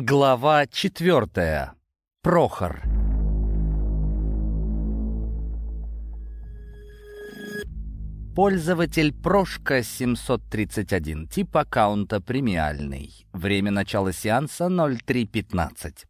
Глава четвертая. Прохор. Пользователь Прошка 731. Тип аккаунта премиальный. Время начала сеанса 03.15.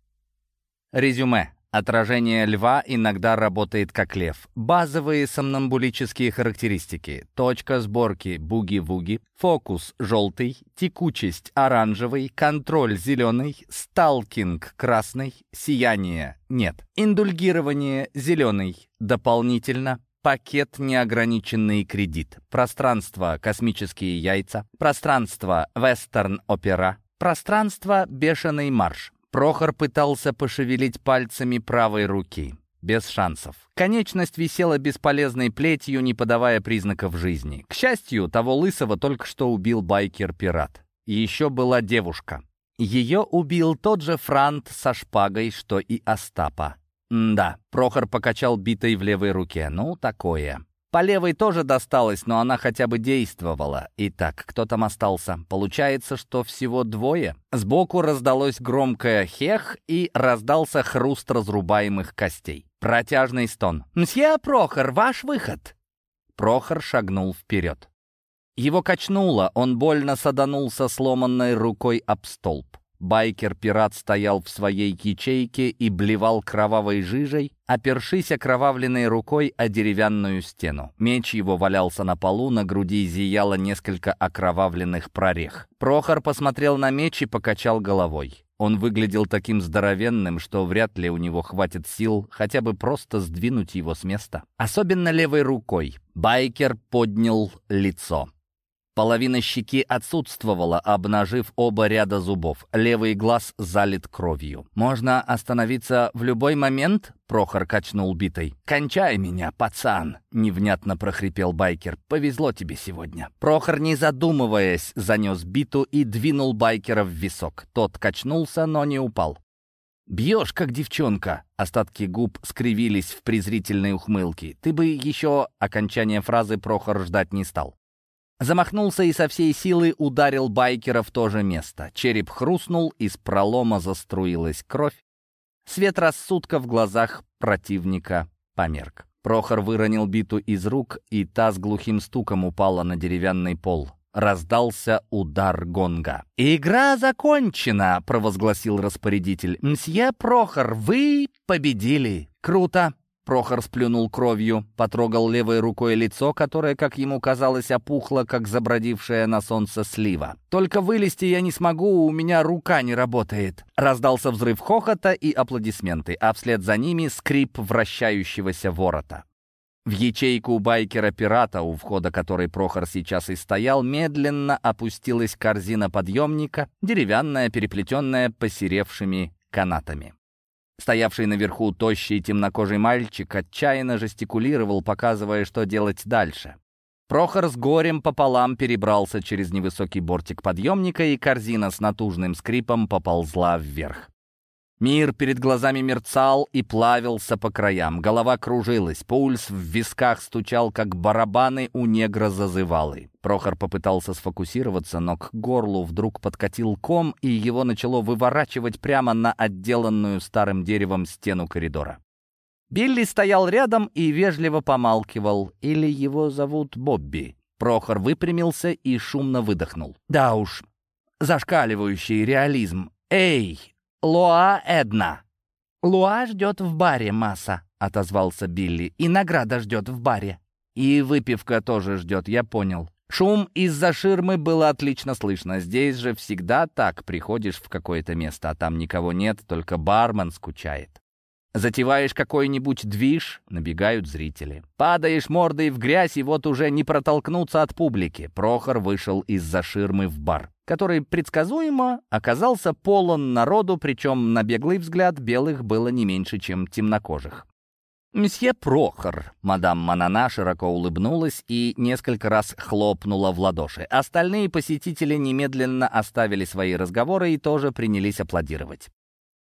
Резюме. Отражение льва иногда работает как лев. Базовые сомнамбулические характеристики. Точка сборки буги-вуги, фокус желтый, текучесть оранжевый, контроль зеленый, сталкинг красный, сияние нет. Индульгирование зеленый. Дополнительно пакет неограниченный кредит. Пространство космические яйца. Пространство вестерн-опера. Пространство бешеный марш. Прохор пытался пошевелить пальцами правой руки. Без шансов. Конечность висела бесполезной плетью, не подавая признаков жизни. К счастью, того лысого только что убил байкер-пират. Еще была девушка. Ее убил тот же Франт со шпагой, что и Остапа. М да, Прохор покачал битой в левой руке. Ну, такое. По левой тоже досталось, но она хотя бы действовала. Итак, кто там остался? Получается, что всего двое? Сбоку раздалось громкое «хех» и раздался хруст разрубаемых костей. Протяжный стон. «Мсье Прохор, ваш выход!» Прохор шагнул вперед. Его качнуло, он больно саданулся сломанной рукой об столб. Байкер-пират стоял в своей ячейке и блевал кровавой жижей, опершись окровавленной рукой о деревянную стену. Меч его валялся на полу, на груди зияло несколько окровавленных прорех. Прохор посмотрел на меч и покачал головой. Он выглядел таким здоровенным, что вряд ли у него хватит сил хотя бы просто сдвинуть его с места. Особенно левой рукой. Байкер поднял лицо. Половина щеки отсутствовала, обнажив оба ряда зубов. Левый глаз залит кровью. «Можно остановиться в любой момент?» — Прохор качнул битой. «Кончай меня, пацан!» — невнятно прохрипел байкер. «Повезло тебе сегодня». Прохор, не задумываясь, занес биту и двинул байкера в висок. Тот качнулся, но не упал. «Бьешь, как девчонка!» Остатки губ скривились в презрительной ухмылке. «Ты бы еще...» Окончание фразы Прохор ждать не стал. Замахнулся и со всей силы ударил байкера в то же место. Череп хрустнул, из пролома заструилась кровь. Свет рассудка в глазах противника померк. Прохор выронил биту из рук, и та с глухим стуком упала на деревянный пол. Раздался удар гонга. «Игра закончена!» — провозгласил распорядитель. «Мсье Прохор, вы победили!» «Круто! Прохор сплюнул кровью, потрогал левой рукой лицо, которое, как ему казалось, опухло, как забродившая на солнце слива. «Только вылезти я не смогу, у меня рука не работает». Раздался взрыв хохота и аплодисменты, а вслед за ними скрип вращающегося ворота. В ячейку байкера-пирата, у входа которой Прохор сейчас и стоял, медленно опустилась корзина подъемника, деревянная, переплетенная посеревшими канатами. Стоявший наверху тощий темнокожий мальчик отчаянно жестикулировал, показывая, что делать дальше. Прохор с горем пополам перебрался через невысокий бортик подъемника, и корзина с натужным скрипом поползла вверх. Мир перед глазами мерцал и плавился по краям. Голова кружилась, пульс в висках стучал, как барабаны у негра зазывалы. Прохор попытался сфокусироваться, но к горлу вдруг подкатил ком, и его начало выворачивать прямо на отделанную старым деревом стену коридора. Билли стоял рядом и вежливо помалкивал. Или его зовут Бобби. Прохор выпрямился и шумно выдохнул. «Да уж, зашкаливающий реализм. Эй, Луа Эдна!» «Луа ждет в баре, Масса», — отозвался Билли. «И награда ждет в баре». «И выпивка тоже ждет, я понял». Шум из-за ширмы было отлично слышно. Здесь же всегда так. Приходишь в какое-то место, а там никого нет, только бармен скучает. Затеваешь какой-нибудь движ, набегают зрители. Падаешь мордой в грязь, и вот уже не протолкнуться от публики. Прохор вышел из-за ширмы в бар который предсказуемо оказался полон народу, причем на беглый взгляд белых было не меньше, чем темнокожих. «Месье Прохор», — мадам Манана широко улыбнулась и несколько раз хлопнула в ладоши. Остальные посетители немедленно оставили свои разговоры и тоже принялись аплодировать.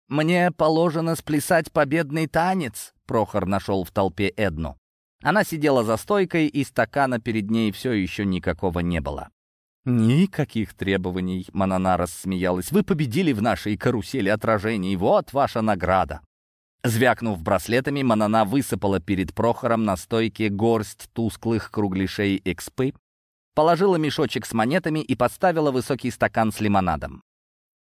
«Мне положено сплясать победный танец», — Прохор нашел в толпе Эдну. Она сидела за стойкой, и стакана перед ней все еще никакого не было. «Никаких требований», — Манана рассмеялась. «Вы победили в нашей карусели отражений. Вот ваша награда». Звякнув браслетами, Манана высыпала перед Прохором на стойке горсть тусклых кругляшей экспы, положила мешочек с монетами и поставила высокий стакан с лимонадом.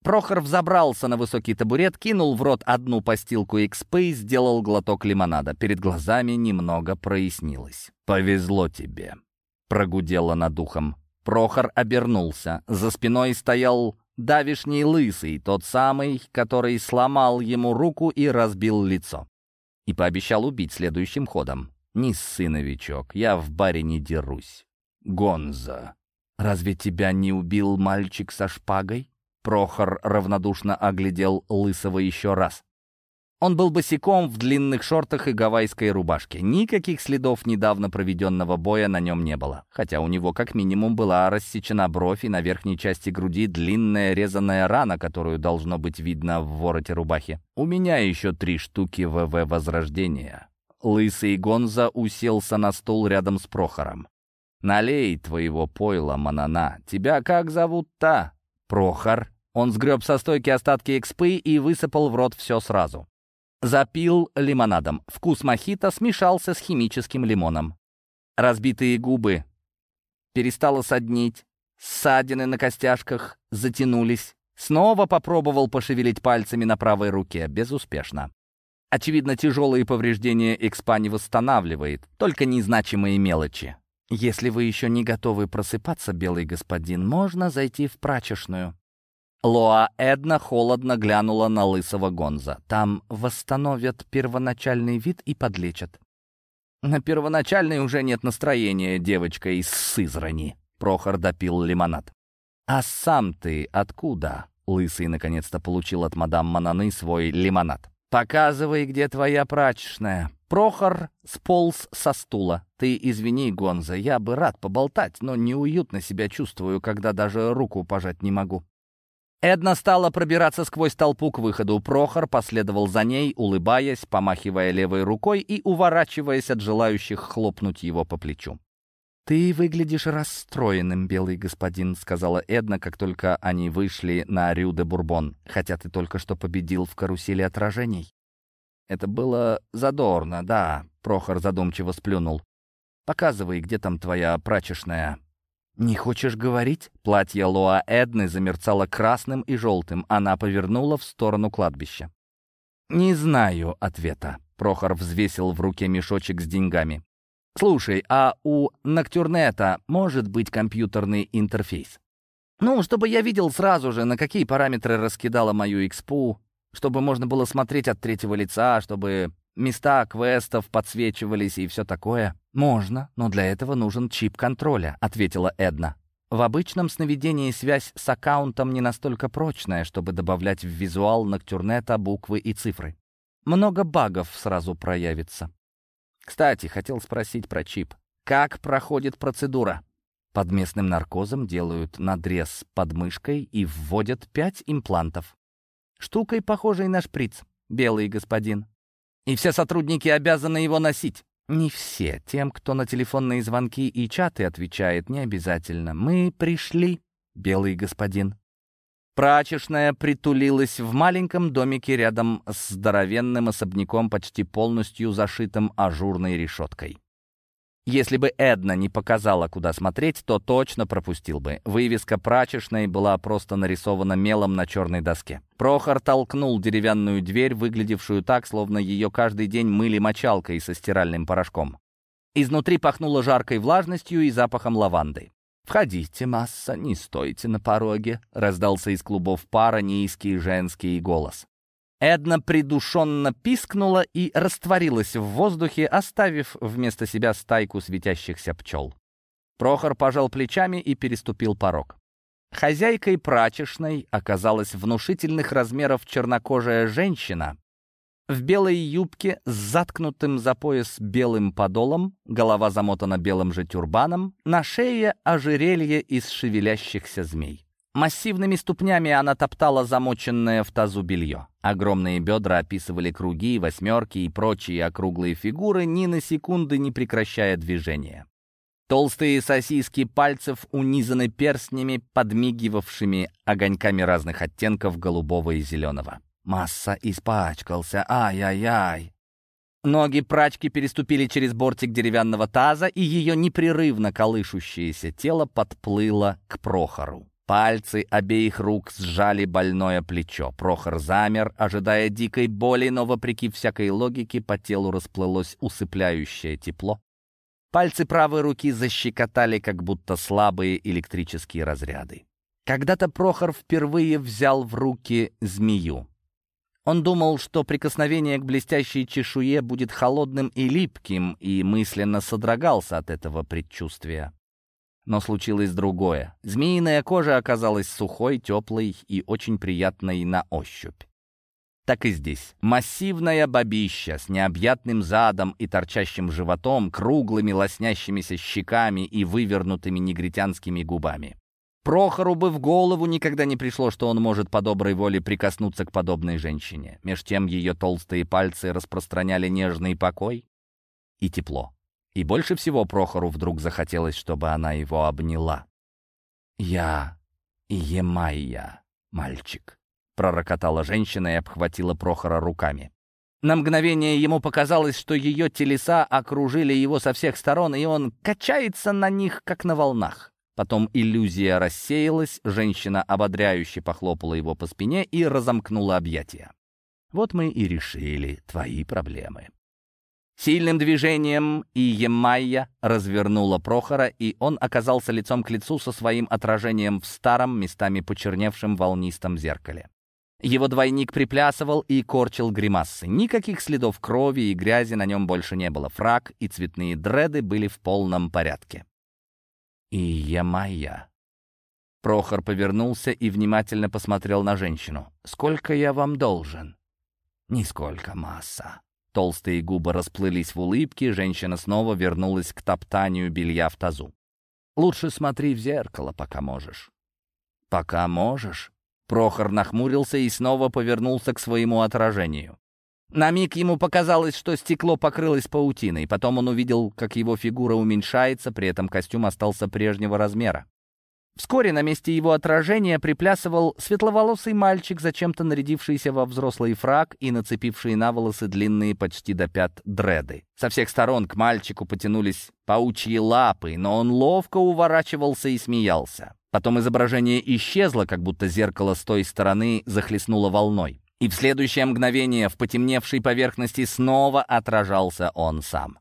Прохор взобрался на высокий табурет, кинул в рот одну постилку экспы и сделал глоток лимонада. Перед глазами немного прояснилось. «Повезло тебе», — прогудело над ухом. Прохор обернулся. За спиной стоял давишний лысый, тот самый, который сломал ему руку и разбил лицо. И пообещал убить следующим ходом. «Не ссы, я в баре не дерусь». «Гонза, разве тебя не убил мальчик со шпагой?» Прохор равнодушно оглядел Лысого еще раз. Он был босиком в длинных шортах и гавайской рубашке. Никаких следов недавно проведенного боя на нем не было. Хотя у него как минимум была рассечена бровь и на верхней части груди длинная резаная рана, которую должно быть видно в вороте рубахи. «У меня еще три штуки ВВ Возрождения». Лысый Гонза уселся на стул рядом с Прохором. «Налей твоего пойла, Манана. Тебя как зовут-то?» «Прохор». Он сгреб со стойки остатки экспы и высыпал в рот все сразу. Запил лимонадом. Вкус мохито смешался с химическим лимоном. Разбитые губы. Перестало соднить. Ссадины на костяшках затянулись. Снова попробовал пошевелить пальцами на правой руке. Безуспешно. Очевидно, тяжелые повреждения экспа не восстанавливает, только незначимые мелочи. Если вы еще не готовы просыпаться, белый господин, можно зайти в прачечную. Лоа Эдна холодно глянула на лысого Гонза. «Там восстановят первоначальный вид и подлечат». «На первоначальный уже нет настроения, девочка из Сызрани», — Прохор допил лимонад. «А сам ты откуда?» — Лысый наконец-то получил от мадам Мананы свой лимонад. «Показывай, где твоя прачечная». Прохор сполз со стула. «Ты извини, Гонза, я бы рад поболтать, но неуютно себя чувствую, когда даже руку пожать не могу». Эдна стала пробираться сквозь толпу к выходу. Прохор последовал за ней, улыбаясь, помахивая левой рукой и уворачиваясь от желающих хлопнуть его по плечу. «Ты выглядишь расстроенным, белый господин», — сказала Эдна, как только они вышли на Рю де Бурбон, «хотя ты только что победил в карусели отражений». «Это было задорно, да», — Прохор задумчиво сплюнул. «Показывай, где там твоя прачечная». «Не хочешь говорить?» Платье Лоа Эдны замерцало красным и желтым. Она повернула в сторону кладбища. «Не знаю ответа», — Прохор взвесил в руке мешочек с деньгами. «Слушай, а у Ноктюрнета может быть компьютерный интерфейс?» «Ну, чтобы я видел сразу же, на какие параметры раскидала мою экспу, чтобы можно было смотреть от третьего лица, чтобы места квестов подсвечивались и все такое». «Можно, но для этого нужен чип контроля», — ответила Эдна. В обычном сновидении связь с аккаунтом не настолько прочная, чтобы добавлять в визуал Ноктюрнета буквы и цифры. Много багов сразу проявится. Кстати, хотел спросить про чип. Как проходит процедура? Под местным наркозом делают надрез под мышкой и вводят пять имплантов. Штукой, похожей на шприц, белый господин. И все сотрудники обязаны его носить. Не все. Тем, кто на телефонные звонки и чаты отвечает, не обязательно. Мы пришли, белый господин. Прачечная притулилась в маленьком домике рядом с здоровенным особняком, почти полностью зашитым ажурной решеткой. Если бы Эдна не показала, куда смотреть, то точно пропустил бы. Вывеска прачечной была просто нарисована мелом на черной доске. Прохор толкнул деревянную дверь, выглядевшую так, словно ее каждый день мыли мочалкой со стиральным порошком. Изнутри пахнуло жаркой влажностью и запахом лаванды. «Входите, масса, не стойте на пороге», — раздался из клубов пара низкий женский голос. Эдна придушенно пискнула и растворилась в воздухе, оставив вместо себя стайку светящихся пчел. Прохор пожал плечами и переступил порог. Хозяйкой прачечной оказалась внушительных размеров чернокожая женщина в белой юбке с заткнутым за пояс белым подолом, голова замотана белым же тюрбаном, на шее ожерелье из шевелящихся змей. Массивными ступнями она топтала замоченное в тазу белье. Огромные бедра описывали круги, восьмерки и прочие округлые фигуры, ни на секунды не прекращая движения. Толстые сосиски пальцев унизаны перстнями, подмигивавшими огоньками разных оттенков голубого и зеленого. Масса испачкался, ай-яй-яй. Ноги прачки переступили через бортик деревянного таза, и ее непрерывно колышущееся тело подплыло к Прохору. Пальцы обеих рук сжали больное плечо. Прохор замер, ожидая дикой боли, но, вопреки всякой логике, по телу расплылось усыпляющее тепло, Пальцы правой руки защекотали, как будто слабые электрические разряды. Когда-то Прохор впервые взял в руки змею. Он думал, что прикосновение к блестящей чешуе будет холодным и липким, и мысленно содрогался от этого предчувствия. Но случилось другое. Змеиная кожа оказалась сухой, теплой и очень приятной на ощупь. Так и здесь. Массивная бабища с необъятным задом и торчащим животом, круглыми лоснящимися щеками и вывернутыми негритянскими губами. Прохору бы в голову никогда не пришло, что он может по доброй воле прикоснуться к подобной женщине. Меж тем ее толстые пальцы распространяли нежный покой и тепло. И больше всего Прохору вдруг захотелось, чтобы она его обняла. «Я Емайя, мальчик», — пророкотала женщина и обхватила Прохора руками. На мгновение ему показалось, что ее телеса окружили его со всех сторон, и он качается на них, как на волнах. Потом иллюзия рассеялась, женщина ободряюще похлопала его по спине и разомкнула объятия. «Вот мы и решили твои проблемы». Сильным движением Иемайя развернула Прохора, и он оказался лицом к лицу со своим отражением в старом, местами почерневшем волнистом зеркале. Его двойник приплясывал и корчил гримасы. Никаких следов крови и грязи на нем больше не было. Фрак и цветные дреды были в полном порядке. И я моя. Прохор повернулся и внимательно посмотрел на женщину. «Сколько я вам должен?» «Нисколько, масса». Толстые губы расплылись в улыбке, женщина снова вернулась к топтанию белья в тазу. «Лучше смотри в зеркало, пока можешь». «Пока можешь?» Прохор нахмурился и снова повернулся к своему отражению. На миг ему показалось, что стекло покрылось паутиной. Потом он увидел, как его фигура уменьшается, при этом костюм остался прежнего размера. Вскоре на месте его отражения приплясывал светловолосый мальчик, зачем-то нарядившийся во взрослый фраг и нацепивший на волосы длинные почти до пят дреды. Со всех сторон к мальчику потянулись паучьи лапы, но он ловко уворачивался и смеялся. Потом изображение исчезло, как будто зеркало с той стороны захлестнуло волной. И в следующее мгновение в потемневшей поверхности снова отражался он сам.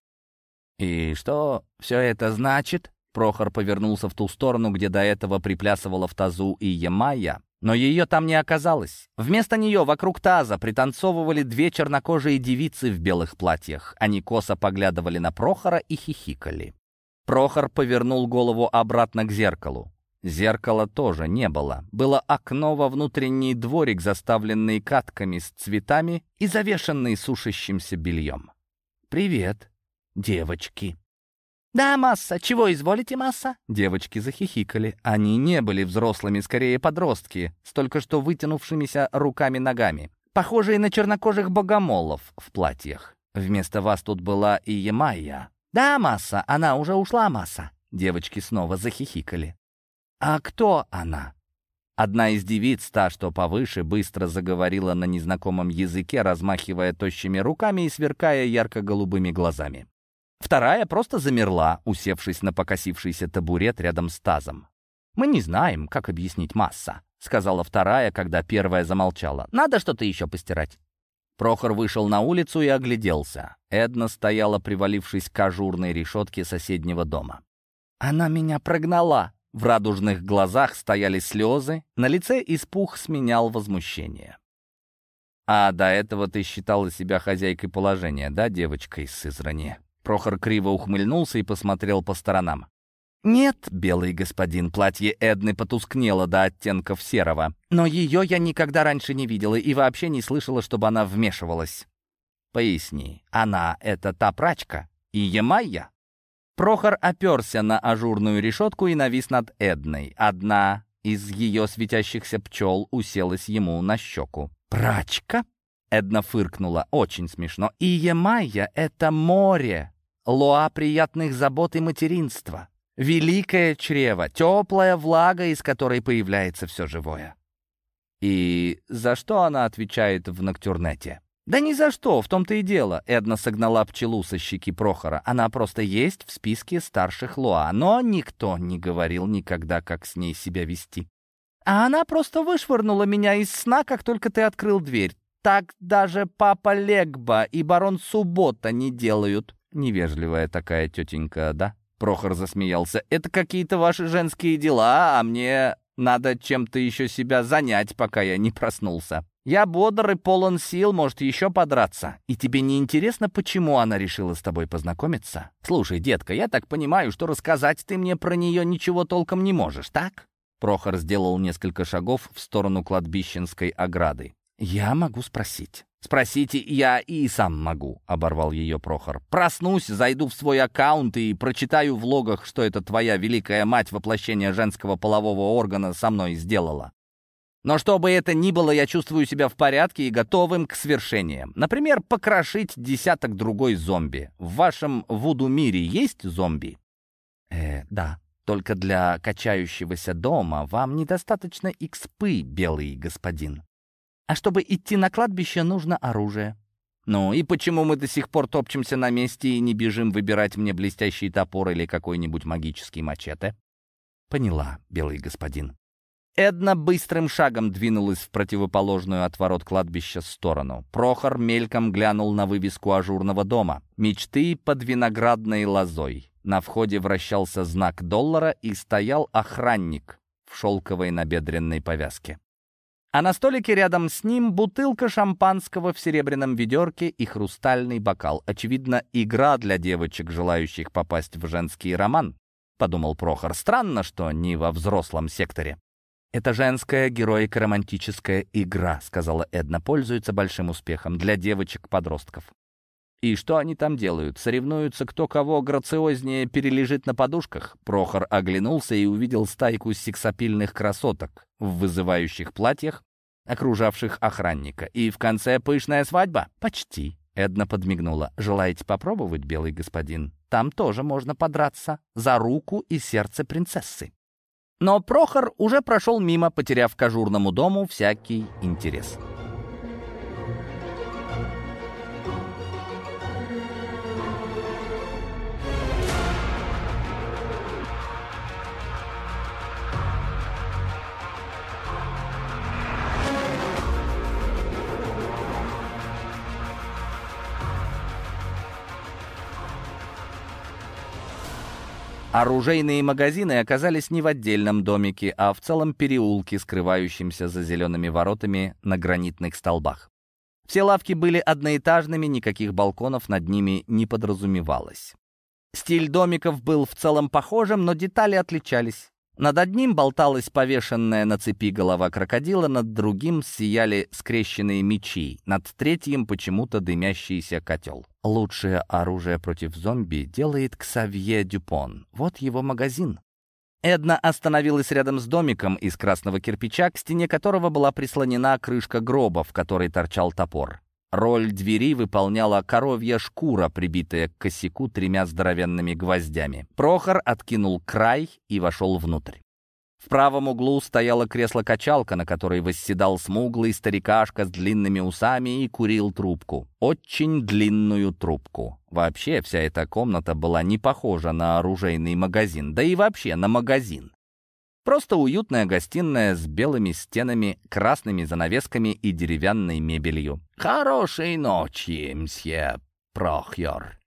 «И что все это значит?» Прохор повернулся в ту сторону, где до этого приплясывала в тазу и Ямайя, но ее там не оказалось. Вместо нее вокруг таза пританцовывали две чернокожие девицы в белых платьях. Они косо поглядывали на Прохора и хихикали. Прохор повернул голову обратно к зеркалу. Зеркала тоже не было. Было окно во внутренний дворик, заставленный катками с цветами и завешенный сушащимся бельем. «Привет, девочки!» «Да, масса! Чего изволите, масса?» Девочки захихикали. Они не были взрослыми, скорее подростки, с только что вытянувшимися руками-ногами, похожие на чернокожих богомолов в платьях. Вместо вас тут была и Ямайя. «Да, масса! Она уже ушла, масса!» Девочки снова захихикали. «А кто она?» Одна из девиц, та, что повыше, быстро заговорила на незнакомом языке, размахивая тощими руками и сверкая ярко-голубыми глазами. Вторая просто замерла, усевшись на покосившийся табурет рядом с тазом. «Мы не знаем, как объяснить масса», — сказала вторая, когда первая замолчала. «Надо что-то еще постирать». Прохор вышел на улицу и огляделся. Эдна стояла, привалившись к ажурной решетке соседнего дома. «Она меня прогнала!» В радужных глазах стояли слезы, на лице испух сменял возмущение. «А до этого ты считала себя хозяйкой положения, да, девочка из Сызрани?» Прохор криво ухмыльнулся и посмотрел по сторонам. «Нет, белый господин, платье Эдны потускнело до оттенков серого, но ее я никогда раньше не видела и вообще не слышала, чтобы она вмешивалась». «Поясни, она — это та прачка? И Ямайя?» Прохор оперся на ажурную решетку и навис над Эдной. Одна из ее светящихся пчел уселась ему на щеку. «Прачка?» Эдна фыркнула. «Очень смешно. И Ямайя — это море, лоа приятных забот и материнства. Великое чрево, теплая влага, из которой появляется все живое. И за что она отвечает в Ноктюрнете? «Да ни за что, в том-то и дело», — Эдна согнала пчелу со щеки Прохора. «Она просто есть в списке старших Луа, но никто не говорил никогда, как с ней себя вести. А она просто вышвырнула меня из сна, как только ты открыл дверь. Так даже папа Легба и барон Суббота не делают». «Невежливая такая тетенька, да?» Прохор засмеялся. «Это какие-то ваши женские дела, а мне надо чем-то еще себя занять, пока я не проснулся. Я бодр и полон сил, может, еще подраться. И тебе не интересно, почему она решила с тобой познакомиться? Слушай, детка, я так понимаю, что рассказать ты мне про нее ничего толком не можешь, так?» Прохор сделал несколько шагов в сторону кладбищенской ограды. «Я могу спросить». «Спросите, я и сам могу», — оборвал ее Прохор. «Проснусь, зайду в свой аккаунт и прочитаю в логах, что это твоя великая мать воплощение женского полового органа со мной сделала. Но что бы это ни было, я чувствую себя в порядке и готовым к свершениям. Например, покрошить десяток другой зомби. В вашем вуду-мире есть зомби?» «Э, да. Только для качающегося дома вам недостаточно экспы, белый господин». А чтобы идти на кладбище, нужно оружие. Ну и почему мы до сих пор топчемся на месте и не бежим выбирать мне блестящий топор или какой-нибудь магический мачете? Поняла, белый господин. Эдна быстрым шагом двинулась в противоположную от ворот кладбища сторону. Прохор мельком глянул на вывеску ажурного дома. Мечты под виноградной лозой. На входе вращался знак доллара и стоял охранник в шелковой набедренной повязке. А на столике рядом с ним бутылка шампанского в серебряном ведерке и хрустальный бокал. Очевидно, игра для девочек, желающих попасть в женский роман, подумал Прохор. Странно, что не во взрослом секторе. «Это женская героико-романтическая игра», — сказала Эдна, пользуется большим успехом для девочек-подростков. И что они там делают? Соревнуются, кто кого грациознее перележит на подушках? Прохор оглянулся и увидел стайку сексапильных красоток в вызывающих платьях, окружавших охранника. И в конце пышная свадьба? Почти. Эдна подмигнула. «Желаете попробовать, белый господин? Там тоже можно подраться за руку и сердце принцессы». Но Прохор уже прошел мимо, потеряв к дому всякий интерес. Оружейные магазины оказались не в отдельном домике, а в целом переулке, скрывающемся за зелеными воротами на гранитных столбах. Все лавки были одноэтажными, никаких балконов над ними не подразумевалось. Стиль домиков был в целом похожим, но детали отличались. Над одним болталась повешенная на цепи голова крокодила, над другим сияли скрещенные мечи, над третьим почему-то дымящийся котел. Лучшее оружие против зомби делает Ксавье Дюпон. Вот его магазин. Эдна остановилась рядом с домиком из красного кирпича, к стене которого была прислонена крышка гроба, в которой торчал топор. Роль двери выполняла коровья шкура, прибитая к косяку тремя здоровенными гвоздями. Прохор откинул край и вошел внутрь. В правом углу стояло кресло-качалка, на которой восседал смуглый старикашка с длинными усами и курил трубку. Очень длинную трубку. Вообще, вся эта комната была не похожа на оружейный магазин, да и вообще на магазин. Просто уютная гостиная с белыми стенами, красными занавесками и деревянной мебелью. «Хорошей ночи, мсье Прохьор!»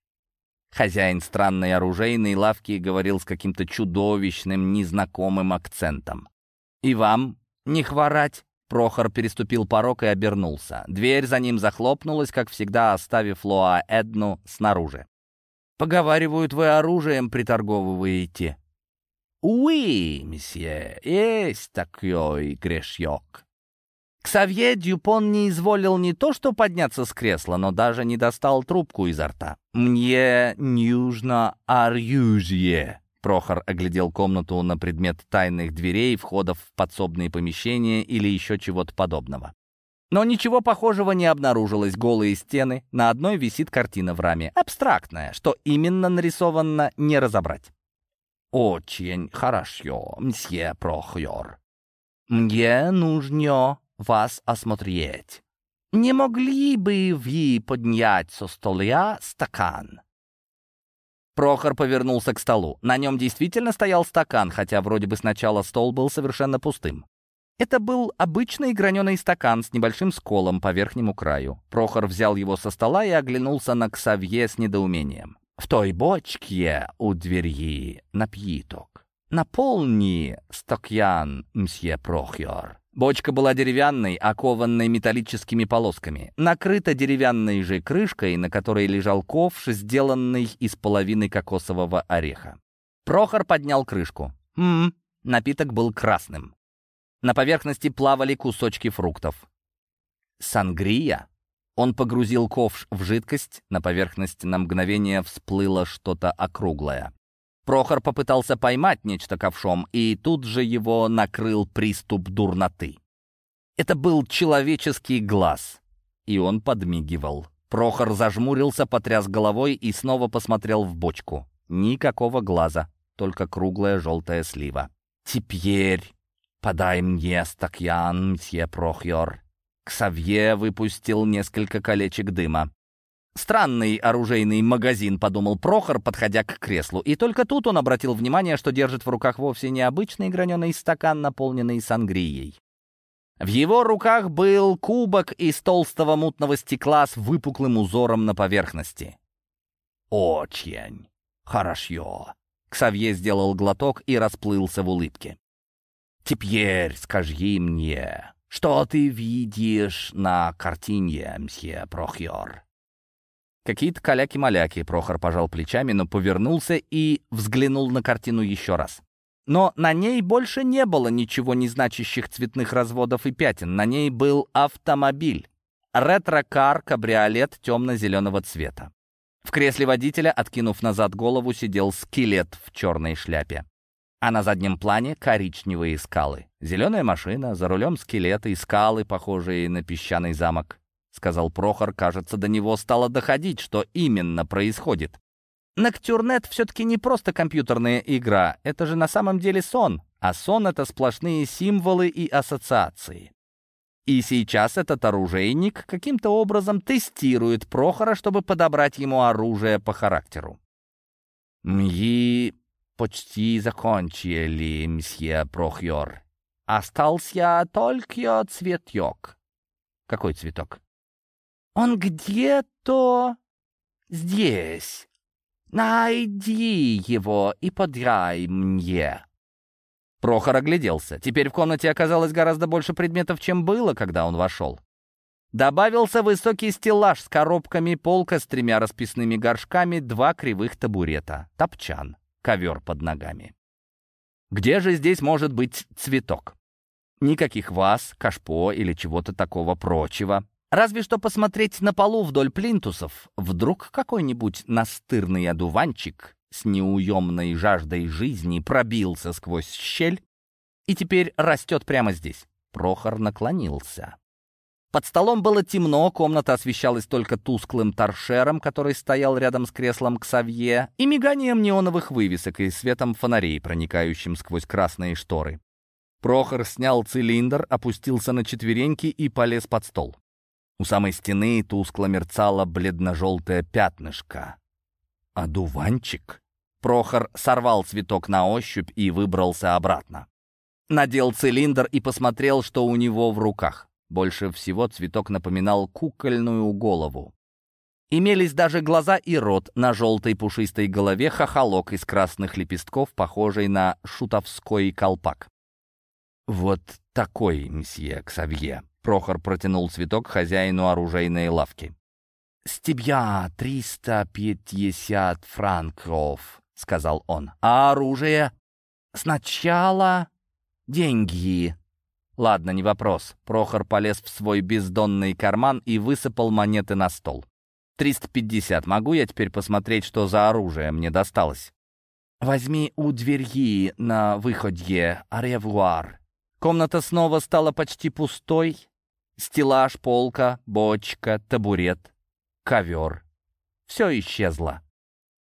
Хозяин странной оружейной лавки говорил с каким-то чудовищным, незнакомым акцентом. «И вам не хворать?» Прохор переступил порог и обернулся. Дверь за ним захлопнулась, как всегда, оставив Лоа Эдну снаружи. «Поговаривают, вы оружием приторговываете», «Уи, месье, есть такой грешок». Ксавье Дюпон не изволил не то что подняться с кресла, но даже не достал трубку изо рта. «Мне нужно оружие». Прохор оглядел комнату на предмет тайных дверей, входов в подсобные помещения или еще чего-то подобного. Но ничего похожего не обнаружилось. Голые стены, на одной висит картина в раме. Абстрактная, что именно нарисовано, не разобрать. «Очень хорошо, мсье Прохор. Мне нужно вас осмотреть. Не могли бы вы поднять со стола стакан?» Прохор повернулся к столу. На нем действительно стоял стакан, хотя вроде бы сначала стол был совершенно пустым. Это был обычный граненый стакан с небольшим сколом по верхнему краю. Прохор взял его со стола и оглянулся на Ксавье с недоумением. «В той бочке у двери напиток. Наполни стакьян, мсье Прохор». Бочка была деревянной, окованной металлическими полосками, накрыта деревянной же крышкой, на которой лежал ковш, сделанный из половины кокосового ореха. Прохор поднял крышку. Ммм, напиток был красным. На поверхности плавали кусочки фруктов. Сангрия? Он погрузил ковш в жидкость, на поверхность на мгновение всплыло что-то округлое. Прохор попытался поймать нечто ковшом, и тут же его накрыл приступ дурноты. Это был человеческий глаз, и он подмигивал. Прохор зажмурился, потряс головой и снова посмотрел в бочку. Никакого глаза, только круглая желтая слива. «Теперь подай мне стакьян, мсье Прохор». Ксавье выпустил несколько колечек дыма. «Странный оружейный магазин», — подумал Прохор, подходя к креслу. И только тут он обратил внимание, что держит в руках вовсе не обычный граненый стакан, наполненный сангрией. В его руках был кубок из толстого мутного стекла с выпуклым узором на поверхности. «Очень хорошо», — Ксавье сделал глоток и расплылся в улыбке. «Теперь скажи мне, что ты видишь на картине, мсье Прохьор?» Какие-то каляки-маляки, Прохор пожал плечами, но повернулся и взглянул на картину еще раз. Но на ней больше не было ничего незначащих цветных разводов и пятен. На ней был автомобиль. Ретро-кар, кабриолет темно-зеленого цвета. В кресле водителя, откинув назад голову, сидел скелет в черной шляпе. А на заднем плане коричневые скалы. Зеленая машина, за рулем скелеты и скалы, похожие на песчаный замок. — сказал Прохор. Кажется, до него стало доходить, что именно происходит. Ноктюрнет все-таки не просто компьютерная игра, это же на самом деле сон, а сон — это сплошные символы и ассоциации. И сейчас этот оружейник каким-то образом тестирует Прохора, чтобы подобрать ему оружие по характеру. «Мьи почти закончили, мсье Прохьор. Остался только цветок». «Какой цветок?» Он где-то здесь. Найди его и подрай мне». Прохор огляделся. Теперь в комнате оказалось гораздо больше предметов, чем было, когда он вошел. Добавился высокий стеллаж с коробками, полка с тремя расписными горшками, два кривых табурета, топчан, ковер под ногами. Где же здесь может быть цветок? Никаких ваз, кашпо или чего-то такого прочего. Разве что посмотреть на полу вдоль плинтусов. Вдруг какой-нибудь настырный одуванчик с неуемной жаждой жизни пробился сквозь щель и теперь растет прямо здесь. Прохор наклонился. Под столом было темно, комната освещалась только тусклым торшером, который стоял рядом с креслом Ксавье, и миганием неоновых вывесок и светом фонарей, проникающим сквозь красные шторы. Прохор снял цилиндр, опустился на четвереньки и полез под стол. У самой стены тускло мерцало бледно-желтое пятнышко. «Одуванчик?» Прохор сорвал цветок на ощупь и выбрался обратно. Надел цилиндр и посмотрел, что у него в руках. Больше всего цветок напоминал кукольную голову. Имелись даже глаза и рот, на желтой пушистой голове хохолок из красных лепестков, похожий на шутовской колпак. «Вот такой, мсье Ксавье», Прохор протянул цветок хозяину оружейной лавки. «С тебя триста пятьдесят франков», — сказал он. «А оружие?» «Сначала деньги». «Ладно, не вопрос». Прохор полез в свой бездонный карман и высыпал монеты на стол. «Триста пятьдесят. Могу я теперь посмотреть, что за оружие мне досталось?» «Возьми у двери на выходе аревуар». Комната снова стала почти пустой, Стеллаж, полка, бочка, табурет, ковер. Все исчезло.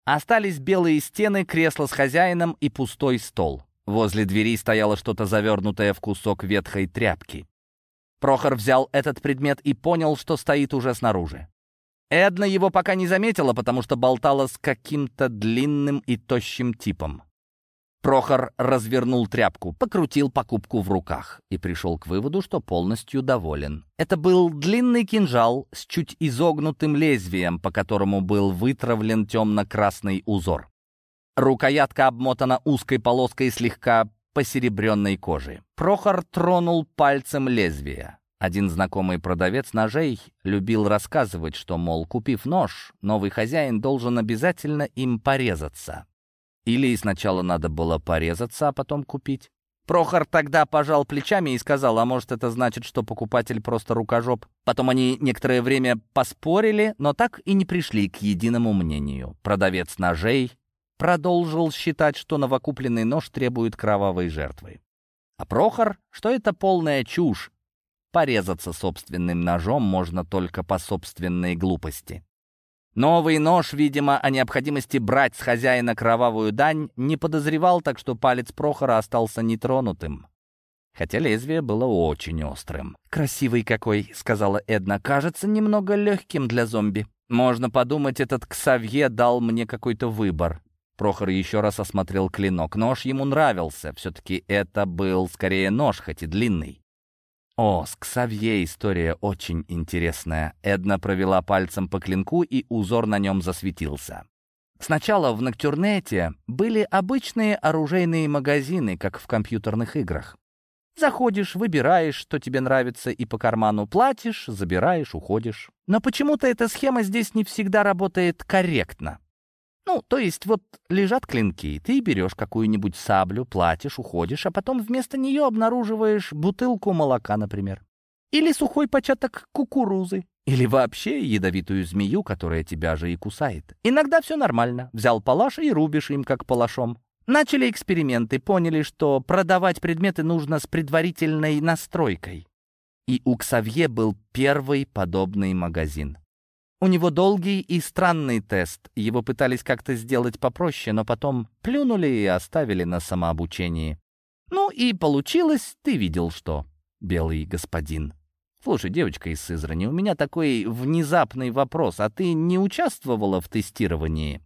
Остались белые стены, кресло с хозяином и пустой стол. Возле двери стояло что-то завернутое в кусок ветхой тряпки. Прохор взял этот предмет и понял, что стоит уже снаружи. Эдна его пока не заметила, потому что болтала с каким-то длинным и тощим типом. Прохор развернул тряпку, покрутил покупку в руках и пришел к выводу, что полностью доволен. Это был длинный кинжал с чуть изогнутым лезвием, по которому был вытравлен темно-красный узор. Рукоятка обмотана узкой полоской слегка посеребренной кожи. Прохор тронул пальцем лезвие. Один знакомый продавец ножей любил рассказывать, что, мол, купив нож, новый хозяин должен обязательно им порезаться. Или сначала надо было порезаться, а потом купить. Прохор тогда пожал плечами и сказал, а может это значит, что покупатель просто рукожоп. Потом они некоторое время поспорили, но так и не пришли к единому мнению. Продавец ножей продолжил считать, что новокупленный нож требует кровавой жертвы. А Прохор, что это полная чушь. Порезаться собственным ножом можно только по собственной глупости. Новый нож, видимо, о необходимости брать с хозяина кровавую дань не подозревал, так что палец Прохора остался нетронутым. Хотя лезвие было очень острым. «Красивый какой», — сказала Эдна, — «кажется немного легким для зомби. Можно подумать, этот Ксавье дал мне какой-то выбор». Прохор еще раз осмотрел клинок. Нож ему нравился. Все-таки это был скорее нож, хоть и длинный. О, с Ксавье история очень интересная. Эдна провела пальцем по клинку, и узор на нем засветился. Сначала в Ноктюрнете были обычные оружейные магазины, как в компьютерных играх. Заходишь, выбираешь, что тебе нравится, и по карману платишь, забираешь, уходишь. Но почему-то эта схема здесь не всегда работает корректно. Ну, то есть вот лежат клинки, ты берешь какую-нибудь саблю, платишь, уходишь, а потом вместо нее обнаруживаешь бутылку молока, например. Или сухой початок кукурузы. Или вообще ядовитую змею, которая тебя же и кусает. Иногда все нормально. Взял палаш и рубишь им, как палашом. Начали эксперименты, поняли, что продавать предметы нужно с предварительной настройкой. И у Ксавье был первый подобный магазин. У него долгий и странный тест. Его пытались как-то сделать попроще, но потом плюнули и оставили на самообучении. Ну и получилось, ты видел что, белый господин. Слушай, девочка из Сызрани, у меня такой внезапный вопрос, а ты не участвовала в тестировании?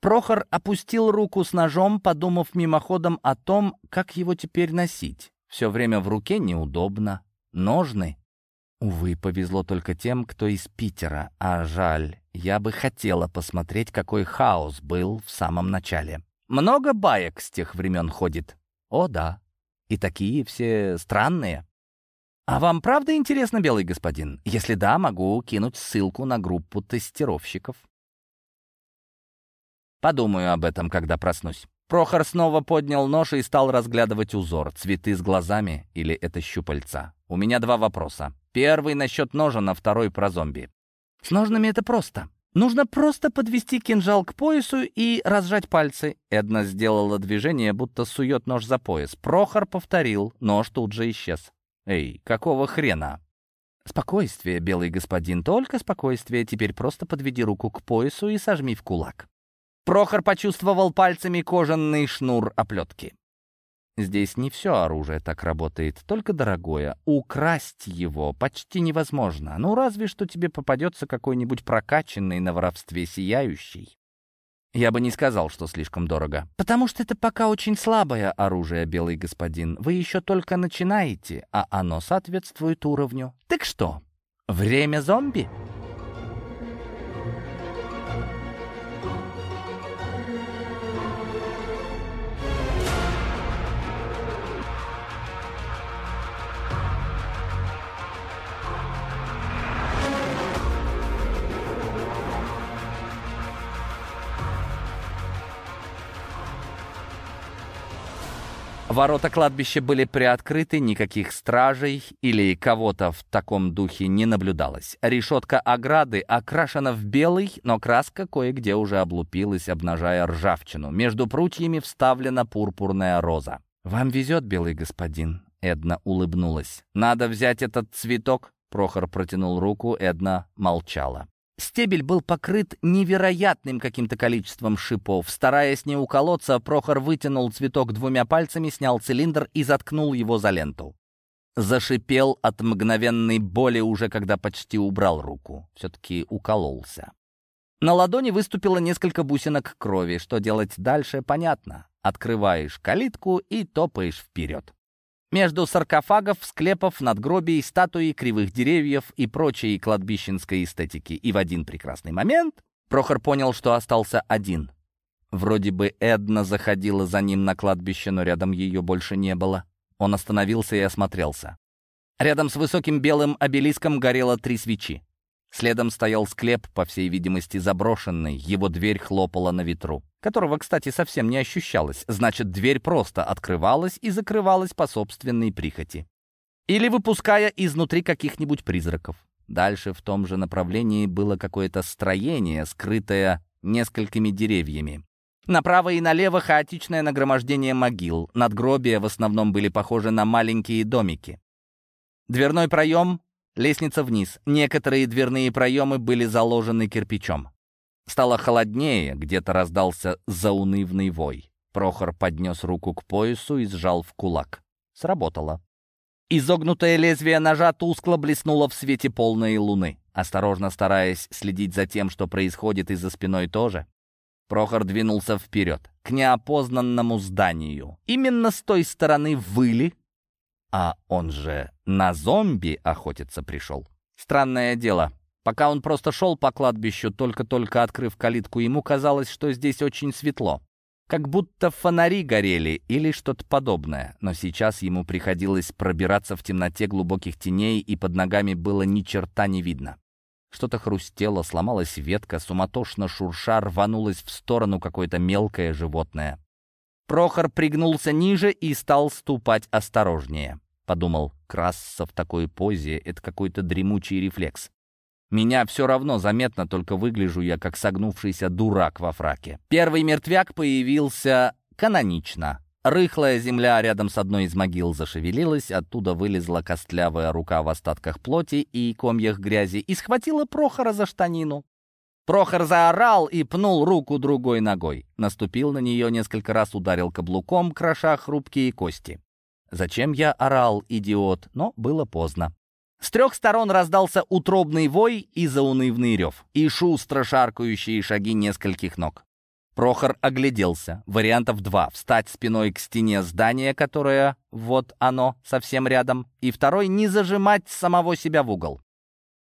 Прохор опустил руку с ножом, подумав мимоходом о том, как его теперь носить. Все время в руке неудобно. Ножны Увы, повезло только тем, кто из Питера, а жаль, я бы хотела посмотреть, какой хаос был в самом начале. Много баек с тех времен ходит? О, да. И такие все странные. А вам правда интересно, белый господин? Если да, могу кинуть ссылку на группу тестировщиков. Подумаю об этом, когда проснусь. Прохор снова поднял нож и стал разглядывать узор. Цветы с глазами или это щупальца? У меня два вопроса. Первый насчет ножа, второй про зомби. С ножными это просто. Нужно просто подвести кинжал к поясу и разжать пальцы. Эдна сделала движение, будто сует нож за пояс. Прохор повторил, нож тут же исчез. «Эй, какого хрена?» «Спокойствие, белый господин, только спокойствие. Теперь просто подведи руку к поясу и сожми в кулак». Прохор почувствовал пальцами кожаный шнур оплетки. Здесь не все оружие так работает, только дорогое. Украсть его почти невозможно. Ну, разве что тебе попадется какой-нибудь прокачанный на воровстве сияющий. Я бы не сказал, что слишком дорого. Потому что это пока очень слабое оружие, белый господин. Вы еще только начинаете, а оно соответствует уровню. Так что, время зомби? Ворота кладбища были приоткрыты, никаких стражей или кого-то в таком духе не наблюдалось. Решетка ограды окрашена в белый, но краска кое-где уже облупилась, обнажая ржавчину. Между прутьями вставлена пурпурная роза. «Вам везет, белый господин», — Эдна улыбнулась. «Надо взять этот цветок?» Прохор протянул руку, Эдна молчала. Стебель был покрыт невероятным каким-то количеством шипов. Стараясь не уколоться, Прохор вытянул цветок двумя пальцами, снял цилиндр и заткнул его за ленту. Зашипел от мгновенной боли уже, когда почти убрал руку. Все-таки укололся. На ладони выступило несколько бусинок крови. Что делать дальше, понятно. Открываешь калитку и топаешь вперед. Между саркофагов, склепов, надгробий, статуи, кривых деревьев и прочей кладбищенской эстетики. И в один прекрасный момент Прохор понял, что остался один. Вроде бы Эдна заходила за ним на кладбище, но рядом ее больше не было. Он остановился и осмотрелся. Рядом с высоким белым обелиском горело три свечи. Следом стоял склеп, по всей видимости, заброшенный. Его дверь хлопала на ветру, которого, кстати, совсем не ощущалось. Значит, дверь просто открывалась и закрывалась по собственной прихоти. Или выпуская изнутри каких-нибудь призраков. Дальше в том же направлении было какое-то строение, скрытое несколькими деревьями. Направо и налево хаотичное нагромождение могил. Надгробия в основном были похожи на маленькие домики. Дверной проем Лестница вниз. Некоторые дверные проемы были заложены кирпичом. Стало холоднее, где-то раздался заунывный вой. Прохор поднес руку к поясу и сжал в кулак. Сработало. Изогнутое лезвие ножа тускло блеснуло в свете полной луны. Осторожно стараясь следить за тем, что происходит и за спиной тоже, Прохор двинулся вперед, к неопознанному зданию. Именно с той стороны выли а он же на зомби охотиться пришел. Странное дело. Пока он просто шел по кладбищу, только-только открыв калитку, ему казалось, что здесь очень светло. Как будто фонари горели или что-то подобное. Но сейчас ему приходилось пробираться в темноте глубоких теней, и под ногами было ни черта не видно. Что-то хрустело, сломалась ветка, суматошно шурша рванулось в сторону какое-то мелкое животное. Прохор пригнулся ниже и стал ступать осторожнее. Подумал, красться в такой позе — это какой-то дремучий рефлекс. Меня все равно заметно, только выгляжу я как согнувшийся дурак во фраке. Первый мертвяк появился канонично. Рыхлая земля рядом с одной из могил зашевелилась, оттуда вылезла костлявая рука в остатках плоти и комьях грязи и схватила Прохора за штанину. Прохор заорал и пнул руку другой ногой. Наступил на нее, несколько раз ударил каблуком, кроша хрупкие кости. Зачем я орал, идиот? Но было поздно. С трех сторон раздался утробный вой и заунывный рев, и шустро шаркающие шаги нескольких ног. Прохор огляделся. Вариантов два. Встать спиной к стене здания, которое, вот оно, совсем рядом, и второй — не зажимать самого себя в угол.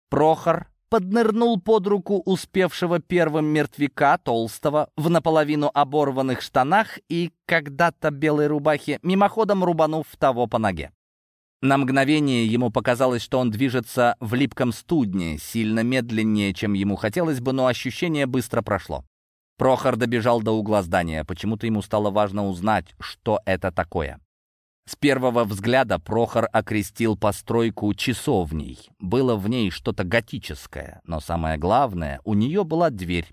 Прохор поднырнул под руку успевшего первым мертвяка, толстого, в наполовину оборванных штанах и когда-то белой рубахе, мимоходом рубанув того по ноге. На мгновение ему показалось, что он движется в липком студне, сильно медленнее, чем ему хотелось бы, но ощущение быстро прошло. Прохор добежал до угла здания. Почему-то ему стало важно узнать, что это такое. С первого взгляда Прохор окрестил постройку часовней. Было в ней что-то готическое, но самое главное, у нее была дверь.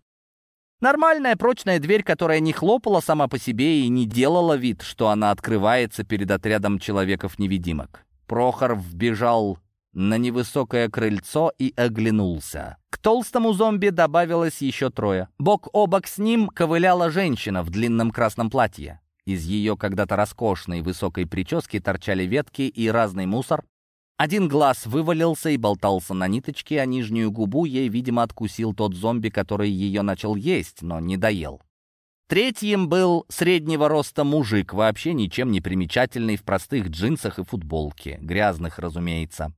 Нормальная прочная дверь, которая не хлопала сама по себе и не делала вид, что она открывается перед отрядом человеков-невидимок. Прохор вбежал на невысокое крыльцо и оглянулся. К толстому зомби добавилось еще трое. Бок о бок с ним ковыляла женщина в длинном красном платье. Из ее когда-то роскошной высокой прически торчали ветки и разный мусор. Один глаз вывалился и болтался на ниточке, а нижнюю губу ей, видимо, откусил тот зомби, который ее начал есть, но не доел. Третьим был среднего роста мужик, вообще ничем не примечательный, в простых джинсах и футболке, грязных, разумеется.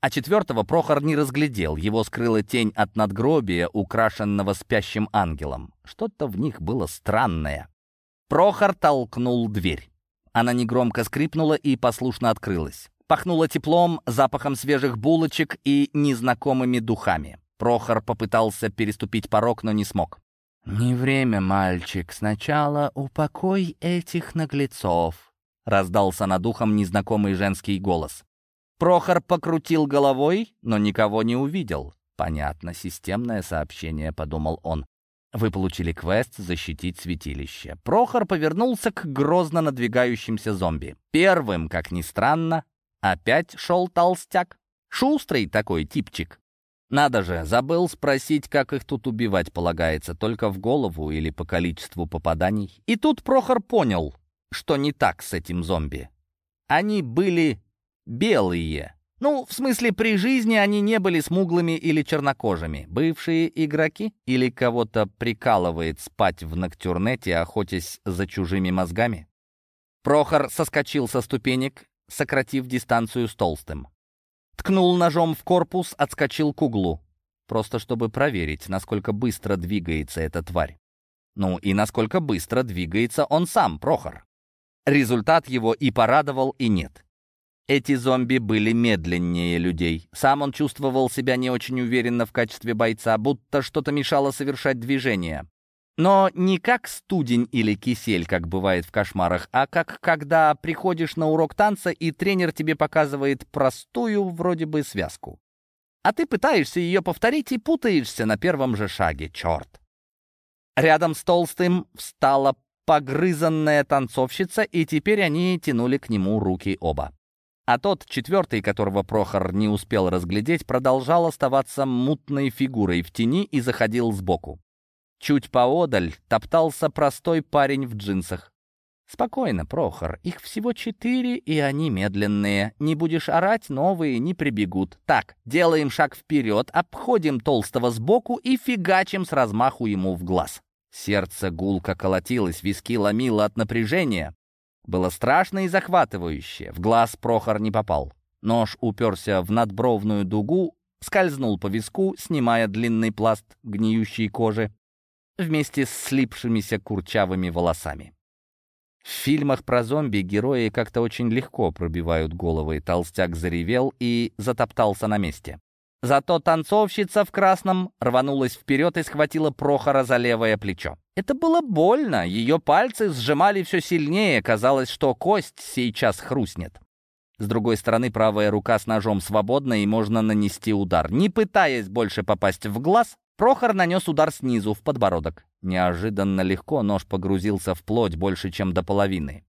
А четвертого Прохор не разглядел, его скрыла тень от надгробия, украшенного спящим ангелом. Что-то в них было странное. Прохор толкнул дверь. Она негромко скрипнула и послушно открылась. Пахнуло теплом, запахом свежих булочек и незнакомыми духами. Прохор попытался переступить порог, но не смог. «Не время, мальчик. Сначала упокой этих наглецов», — раздался над ухом незнакомый женский голос. Прохор покрутил головой, но никого не увидел. «Понятно, системное сообщение», — подумал он. Вы получили квест «Защитить святилище». Прохор повернулся к грозно надвигающимся зомби. Первым, как ни странно, опять шел толстяк. Шустрый такой типчик. Надо же, забыл спросить, как их тут убивать полагается, только в голову или по количеству попаданий. И тут Прохор понял, что не так с этим зомби. Они были белые. Ну, в смысле, при жизни они не были смуглыми или чернокожими. Бывшие игроки? Или кого-то прикалывает спать в ноктюрнете, охотясь за чужими мозгами? Прохор соскочил со ступенек, сократив дистанцию с толстым. Ткнул ножом в корпус, отскочил к углу. Просто чтобы проверить, насколько быстро двигается эта тварь. Ну и насколько быстро двигается он сам, Прохор. Результат его и порадовал, и нет. Эти зомби были медленнее людей. Сам он чувствовал себя не очень уверенно в качестве бойца, будто что-то мешало совершать движение. Но не как студень или кисель, как бывает в кошмарах, а как когда приходишь на урок танца, и тренер тебе показывает простую вроде бы связку. А ты пытаешься ее повторить и путаешься на первом же шаге, черт. Рядом с толстым встала погрызанная танцовщица, и теперь они тянули к нему руки оба. А тот, четвертый, которого Прохор не успел разглядеть, продолжал оставаться мутной фигурой в тени и заходил сбоку. Чуть поодаль топтался простой парень в джинсах. «Спокойно, Прохор, их всего четыре, и они медленные. Не будешь орать, новые не прибегут. Так, делаем шаг вперед, обходим толстого сбоку и фигачим с размаху ему в глаз». Сердце гулко колотилось, виски ломило от напряжения. Было страшно и захватывающе. В глаз Прохор не попал. Нож уперся в надбровную дугу, скользнул по виску, снимая длинный пласт гниющей кожи вместе с слипшимися курчавыми волосами. В фильмах про зомби герои как-то очень легко пробивают головы. Толстяк заревел и затоптался на месте. Зато танцовщица в красном рванулась вперед и схватила Прохора за левое плечо. Это было больно, ее пальцы сжимали все сильнее, казалось, что кость сейчас хрустнет. С другой стороны, правая рука с ножом свободна, и можно нанести удар. Не пытаясь больше попасть в глаз, Прохор нанес удар снизу, в подбородок. Неожиданно легко нож погрузился в плоть больше, чем до половины.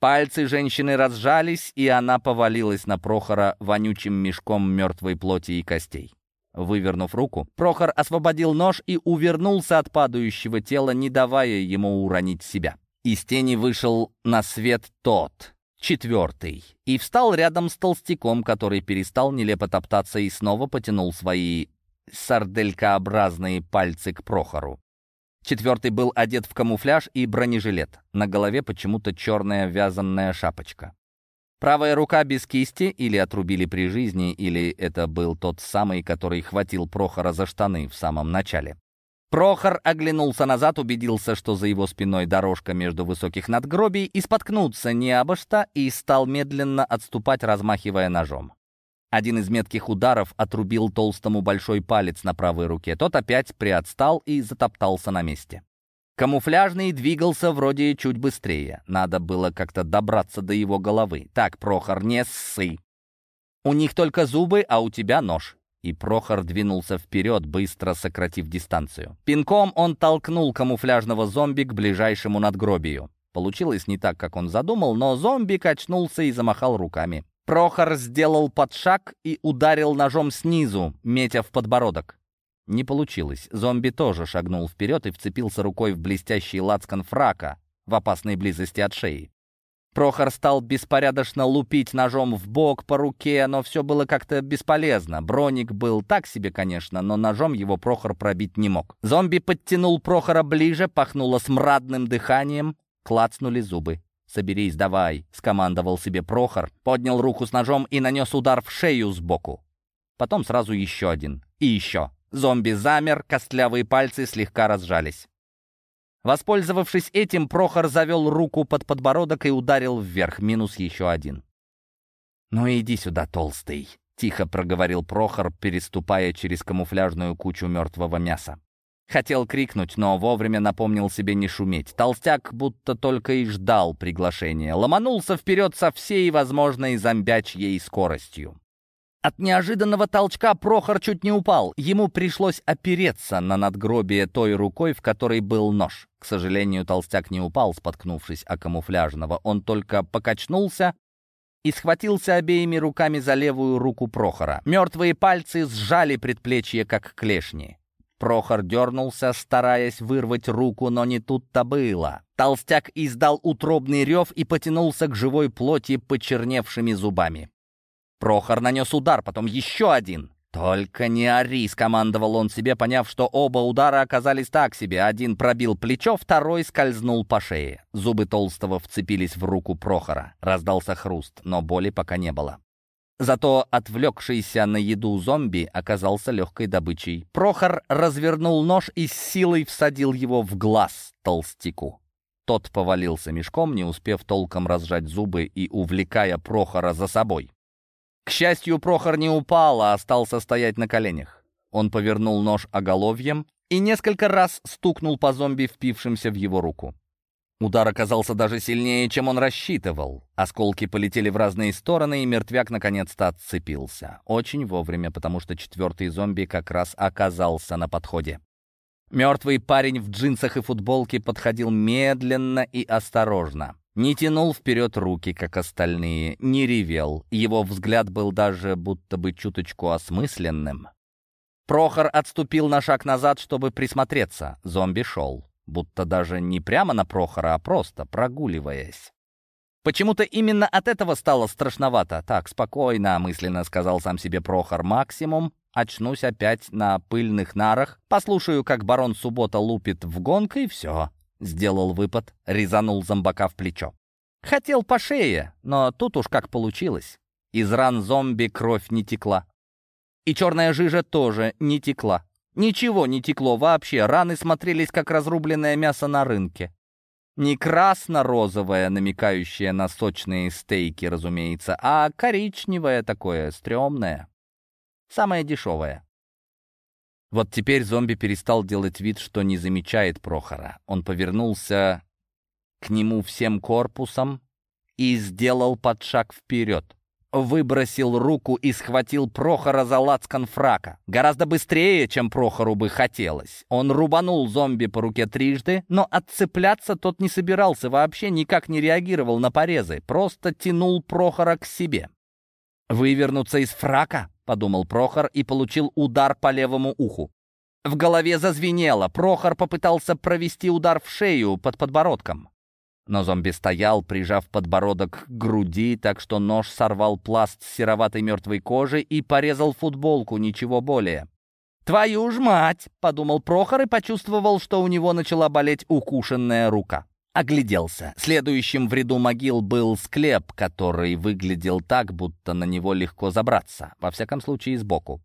Пальцы женщины разжались, и она повалилась на Прохора вонючим мешком мертвой плоти и костей. Вывернув руку, Прохор освободил нож и увернулся от падающего тела, не давая ему уронить себя. Из тени вышел на свет тот, четвертый, и встал рядом с толстяком, который перестал нелепо топтаться и снова потянул свои сарделькообразные пальцы к Прохору. Четвертый был одет в камуфляж и бронежилет. На голове почему-то черная вязаная шапочка. Правая рука без кисти, или отрубили при жизни, или это был тот самый, который хватил Прохора за штаны в самом начале. Прохор оглянулся назад, убедился, что за его спиной дорожка между высоких надгробий, и споткнуться не обо что, и стал медленно отступать, размахивая ножом. Один из метких ударов отрубил толстому большой палец на правой руке. Тот опять приотстал и затоптался на месте. Камуфляжный двигался вроде чуть быстрее. Надо было как-то добраться до его головы. «Так, Прохор, не ссы. У них только зубы, а у тебя нож». И Прохор двинулся вперед, быстро сократив дистанцию. Пинком он толкнул камуфляжного зомби к ближайшему надгробию. Получилось не так, как он задумал, но зомби качнулся и замахал руками. Прохор сделал подшаг и ударил ножом снизу, метя в подбородок. Не получилось. Зомби тоже шагнул вперед и вцепился рукой в блестящий лацкан фрака в опасной близости от шеи. Прохор стал беспорядочно лупить ножом в бок по руке, но все было как-то бесполезно. Броник был так себе, конечно, но ножом его Прохор пробить не мог. Зомби подтянул Прохора ближе, пахнуло смрадным дыханием, клацнули зубы. «Соберись, давай», — скомандовал себе Прохор, поднял руку с ножом и нанес удар в шею сбоку. Потом сразу еще один. И еще. Зомби замер, костлявые пальцы слегка разжались. Воспользовавшись этим, Прохор завел руку под подбородок и ударил вверх, минус еще один. «Ну иди сюда, толстый», — тихо проговорил Прохор, переступая через камуфляжную кучу мертвого мяса. Хотел крикнуть, но вовремя напомнил себе не шуметь. Толстяк будто только и ждал приглашения. Ломанулся вперед со всей возможной зомбячьей скоростью. От неожиданного толчка Прохор чуть не упал. Ему пришлось опереться на надгробие той рукой, в которой был нож. К сожалению, толстяк не упал, споткнувшись о камуфляжного. Он только покачнулся и схватился обеими руками за левую руку Прохора. Мертвые пальцы сжали предплечье, как клешни. Прохор дернулся, стараясь вырвать руку, но не тут-то было. Толстяк издал утробный рев и потянулся к живой плоти почерневшими зубами. Прохор нанес удар, потом еще один. «Только не ори!» — скомандовал он себе, поняв, что оба удара оказались так себе. Один пробил плечо, второй скользнул по шее. Зубы Толстого вцепились в руку Прохора. Раздался хруст, но боли пока не было. Зато отвлекшийся на еду зомби оказался легкой добычей. Прохор развернул нож и с силой всадил его в глаз толстяку. Тот повалился мешком, не успев толком разжать зубы и увлекая Прохора за собой. К счастью, Прохор не упал, а остался стоять на коленях. Он повернул нож оголовьем и несколько раз стукнул по зомби, впившимся в его руку. Удар оказался даже сильнее, чем он рассчитывал. Осколки полетели в разные стороны, и мертвяк наконец-то отцепился. Очень вовремя, потому что четвертый зомби как раз оказался на подходе. Мертвый парень в джинсах и футболке подходил медленно и осторожно. Не тянул вперед руки, как остальные, не ревел. Его взгляд был даже будто бы чуточку осмысленным. Прохор отступил на шаг назад, чтобы присмотреться. Зомби шел будто даже не прямо на Прохора, а просто прогуливаясь. Почему-то именно от этого стало страшновато. Так, спокойно, мысленно сказал сам себе Прохор. Максимум очнусь опять на пыльных нарах, послушаю, как барон Суббота лупит в гонг, и все. Сделал выпад, резанул зомбака в плечо. Хотел по шее, но тут уж как получилось. Из ран зомби кровь не текла. И черная жижа тоже не текла. Ничего не текло вообще, раны смотрелись, как разрубленное мясо на рынке. Не красно-розовое, намекающее на сочные стейки, разумеется, а коричневое такое, стрёмное. Самое дешевое. Вот теперь зомби перестал делать вид, что не замечает Прохора. Он повернулся к нему всем корпусом и сделал подшаг вперед выбросил руку и схватил Прохора за лацкан фрака. Гораздо быстрее, чем Прохору бы хотелось. Он рубанул зомби по руке трижды, но отцепляться тот не собирался, вообще никак не реагировал на порезы, просто тянул Прохора к себе. «Вывернуться из фрака?» — подумал Прохор и получил удар по левому уху. В голове зазвенело. Прохор попытался провести удар в шею под подбородком. Но зомби стоял, прижав подбородок к груди, так что нож сорвал пласт сероватой мертвой кожи и порезал футболку, ничего более. «Твою ж мать!» — подумал Прохор и почувствовал, что у него начала болеть укушенная рука. Огляделся. Следующим в ряду могил был склеп, который выглядел так, будто на него легко забраться, во всяком случае сбоку.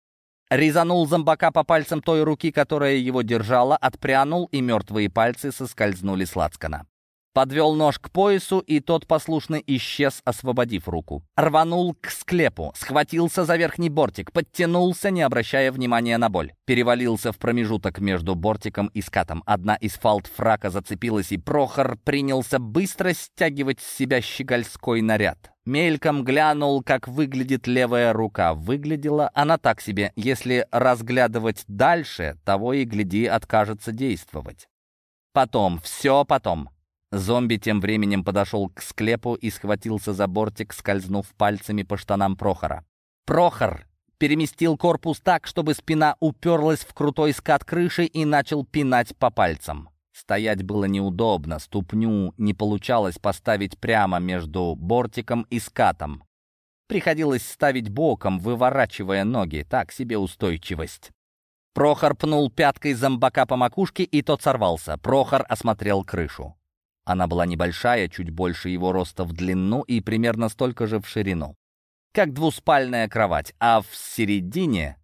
Резанул зомбака по пальцам той руки, которая его держала, отпрянул, и мертвые пальцы соскользнули с лацкана. Подвел нож к поясу, и тот послушно исчез, освободив руку. Рванул к склепу, схватился за верхний бортик, подтянулся, не обращая внимания на боль. Перевалился в промежуток между бортиком и скатом. Одна из фалт фрака зацепилась, и Прохор принялся быстро стягивать с себя щегольской наряд. Мельком глянул, как выглядит левая рука. Выглядела она так себе. Если разглядывать дальше, того и гляди откажется действовать. Потом, все потом. Зомби тем временем подошел к склепу и схватился за бортик, скользнув пальцами по штанам Прохора. Прохор переместил корпус так, чтобы спина уперлась в крутой скат крыши и начал пинать по пальцам. Стоять было неудобно, ступню не получалось поставить прямо между бортиком и скатом. Приходилось ставить боком, выворачивая ноги, так себе устойчивость. Прохор пнул пяткой зомбака по макушке, и тот сорвался. Прохор осмотрел крышу. Она была небольшая, чуть больше его роста в длину и примерно столько же в ширину. Как двуспальная кровать, а в середине...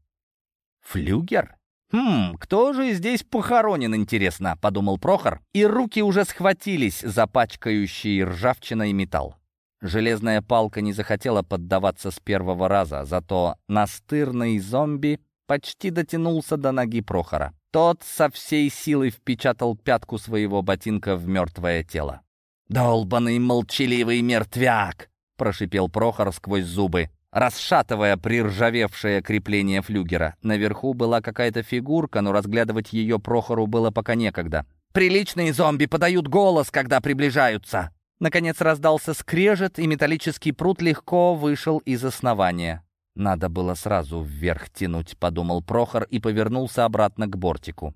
Флюгер? «Хм, кто же здесь похоронен, интересно?» — подумал Прохор, и руки уже схватились за пачкающий ржавчиной металл. Железная палка не захотела поддаваться с первого раза, зато настырный зомби почти дотянулся до ноги Прохора. Тот со всей силой впечатал пятку своего ботинка в мертвое тело. «Долбанный молчаливый мертвяк!» — прошипел Прохор сквозь зубы, расшатывая приржавевшее крепление флюгера. Наверху была какая-то фигурка, но разглядывать ее Прохору было пока некогда. «Приличные зомби подают голос, когда приближаются!» Наконец раздался скрежет, и металлический пруд легко вышел из основания. «Надо было сразу вверх тянуть», — подумал Прохор и повернулся обратно к бортику.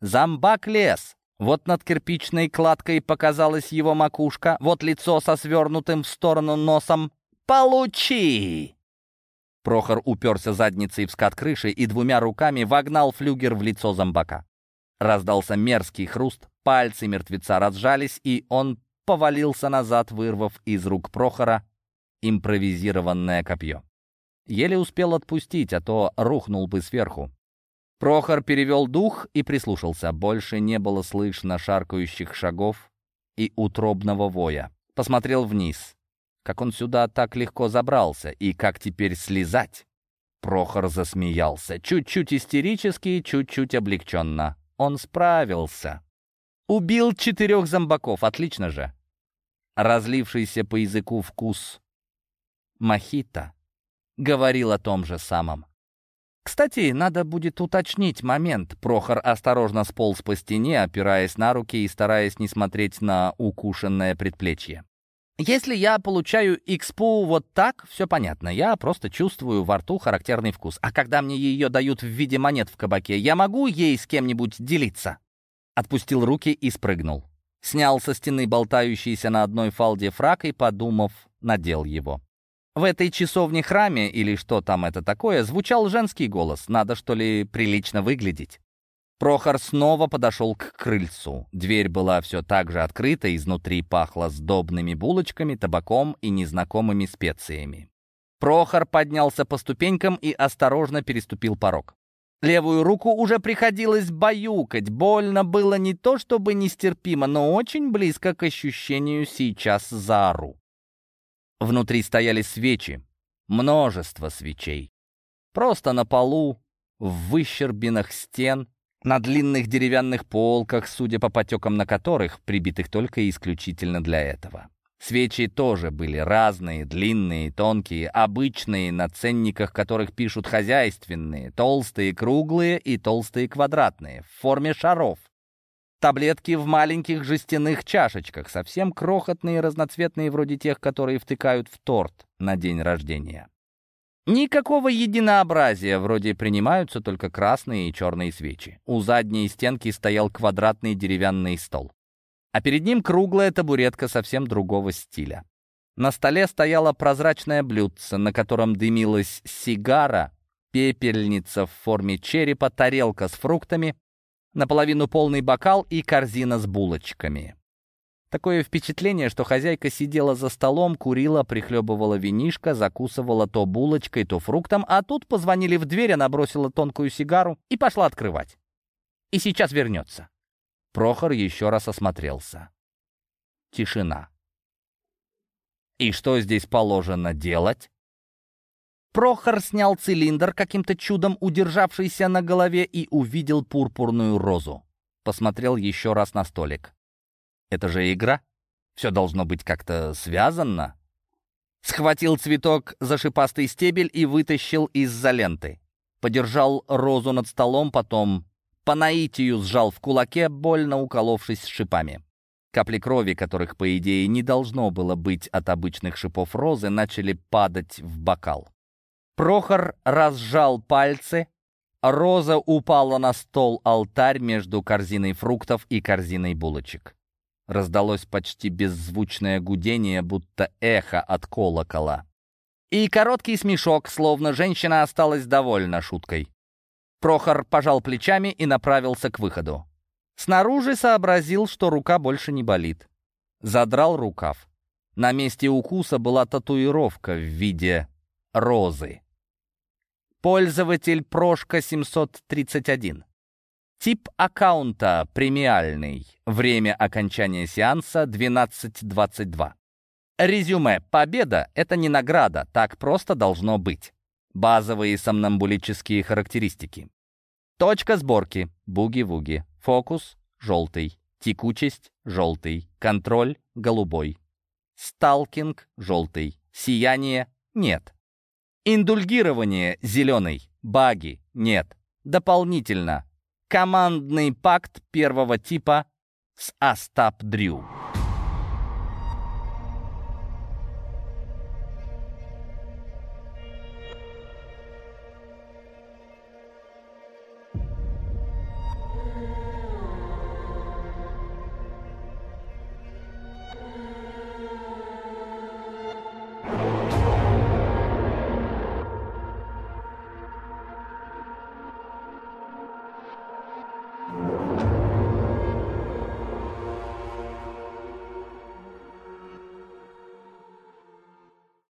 «Зомбак лес!» Вот над кирпичной кладкой показалась его макушка, вот лицо со свернутым в сторону носом. «Получи!» Прохор уперся задницей в скат крыши и двумя руками вогнал флюгер в лицо зомбака. Раздался мерзкий хруст, пальцы мертвеца разжались, и он повалился назад, вырвав из рук Прохора импровизированное копье. Еле успел отпустить, а то рухнул бы сверху. Прохор перевел дух и прислушался. Больше не было слышно шаркающих шагов и утробного воя. Посмотрел вниз. Как он сюда так легко забрался и как теперь слезать? Прохор засмеялся. Чуть-чуть истерически, чуть-чуть облегченно. Он справился. Убил четырех зомбаков. Отлично же. Разлившийся по языку вкус мохито говорил о том же самом. Кстати, надо будет уточнить момент. Прохор осторожно сполз по стене, опираясь на руки и стараясь не смотреть на укушенное предплечье. Если я получаю экспу вот так, все понятно. Я просто чувствую во рту характерный вкус. А когда мне ее дают в виде монет в кабаке, я могу ей с кем-нибудь делиться? Отпустил руки и спрыгнул. Снял со стены болтающийся на одной фалде фрак и, подумав, надел его. В этой часовне-храме, или что там это такое, звучал женский голос. Надо, что ли, прилично выглядеть. Прохор снова подошел к крыльцу. Дверь была все так же открыта, изнутри пахло сдобными булочками, табаком и незнакомыми специями. Прохор поднялся по ступенькам и осторожно переступил порог. Левую руку уже приходилось баюкать. Больно было не то чтобы нестерпимо, но очень близко к ощущению «сейчас заору». Внутри стояли свечи, множество свечей. Просто на полу, в выщербинах стен, на длинных деревянных полках, судя по потекам на которых, прибитых только исключительно для этого. Свечи тоже были разные, длинные, тонкие, обычные, на ценниках которых пишут хозяйственные, толстые, круглые и толстые квадратные, в форме шаров. Таблетки в маленьких жестяных чашечках, совсем крохотные, разноцветные, вроде тех, которые втыкают в торт на день рождения. Никакого единообразия, вроде принимаются только красные и черные свечи. У задней стенки стоял квадратный деревянный стол. А перед ним круглая табуретка совсем другого стиля. На столе стояла прозрачная блюдце, на котором дымилась сигара, пепельница в форме черепа, тарелка с фруктами, наполовину полный бокал и корзина с булочками. Такое впечатление, что хозяйка сидела за столом, курила, прихлебывала винишко, закусывала то булочкой, то фруктом, а тут позвонили в дверь, она бросила тонкую сигару и пошла открывать. И сейчас вернется. Прохор еще раз осмотрелся. Тишина. И что здесь положено делать? Прохор снял цилиндр, каким-то чудом удержавшийся на голове, и увидел пурпурную розу. Посмотрел еще раз на столик. Это же игра. Все должно быть как-то связано. Схватил цветок за шипастый стебель и вытащил из-за ленты. Подержал розу над столом, потом по наитию сжал в кулаке, больно уколовшись шипами. Капли крови, которых, по идее, не должно было быть от обычных шипов розы, начали падать в бокал. Прохор разжал пальцы. Роза упала на стол алтарь между корзиной фруктов и корзиной булочек. Раздалось почти беззвучное гудение, будто эхо от колокола. И короткий смешок, словно женщина осталась довольна шуткой. Прохор пожал плечами и направился к выходу. Снаружи сообразил, что рука больше не болит. Задрал рукав. На месте укуса была татуировка в виде розы. Пользователь Прошка 731. Тип аккаунта премиальный. Время окончания сеанса 12.22. Резюме. Победа — это не награда, так просто должно быть. Базовые сомнамбулические характеристики. Точка сборки. Буги-вуги. Фокус — желтый. Текучесть — желтый. Контроль — голубой. Сталкинг — желтый. Сияние — нет. Индульгирование — зеленый, баги — нет. Дополнительно. Командный пакт первого типа с Астап Дрю.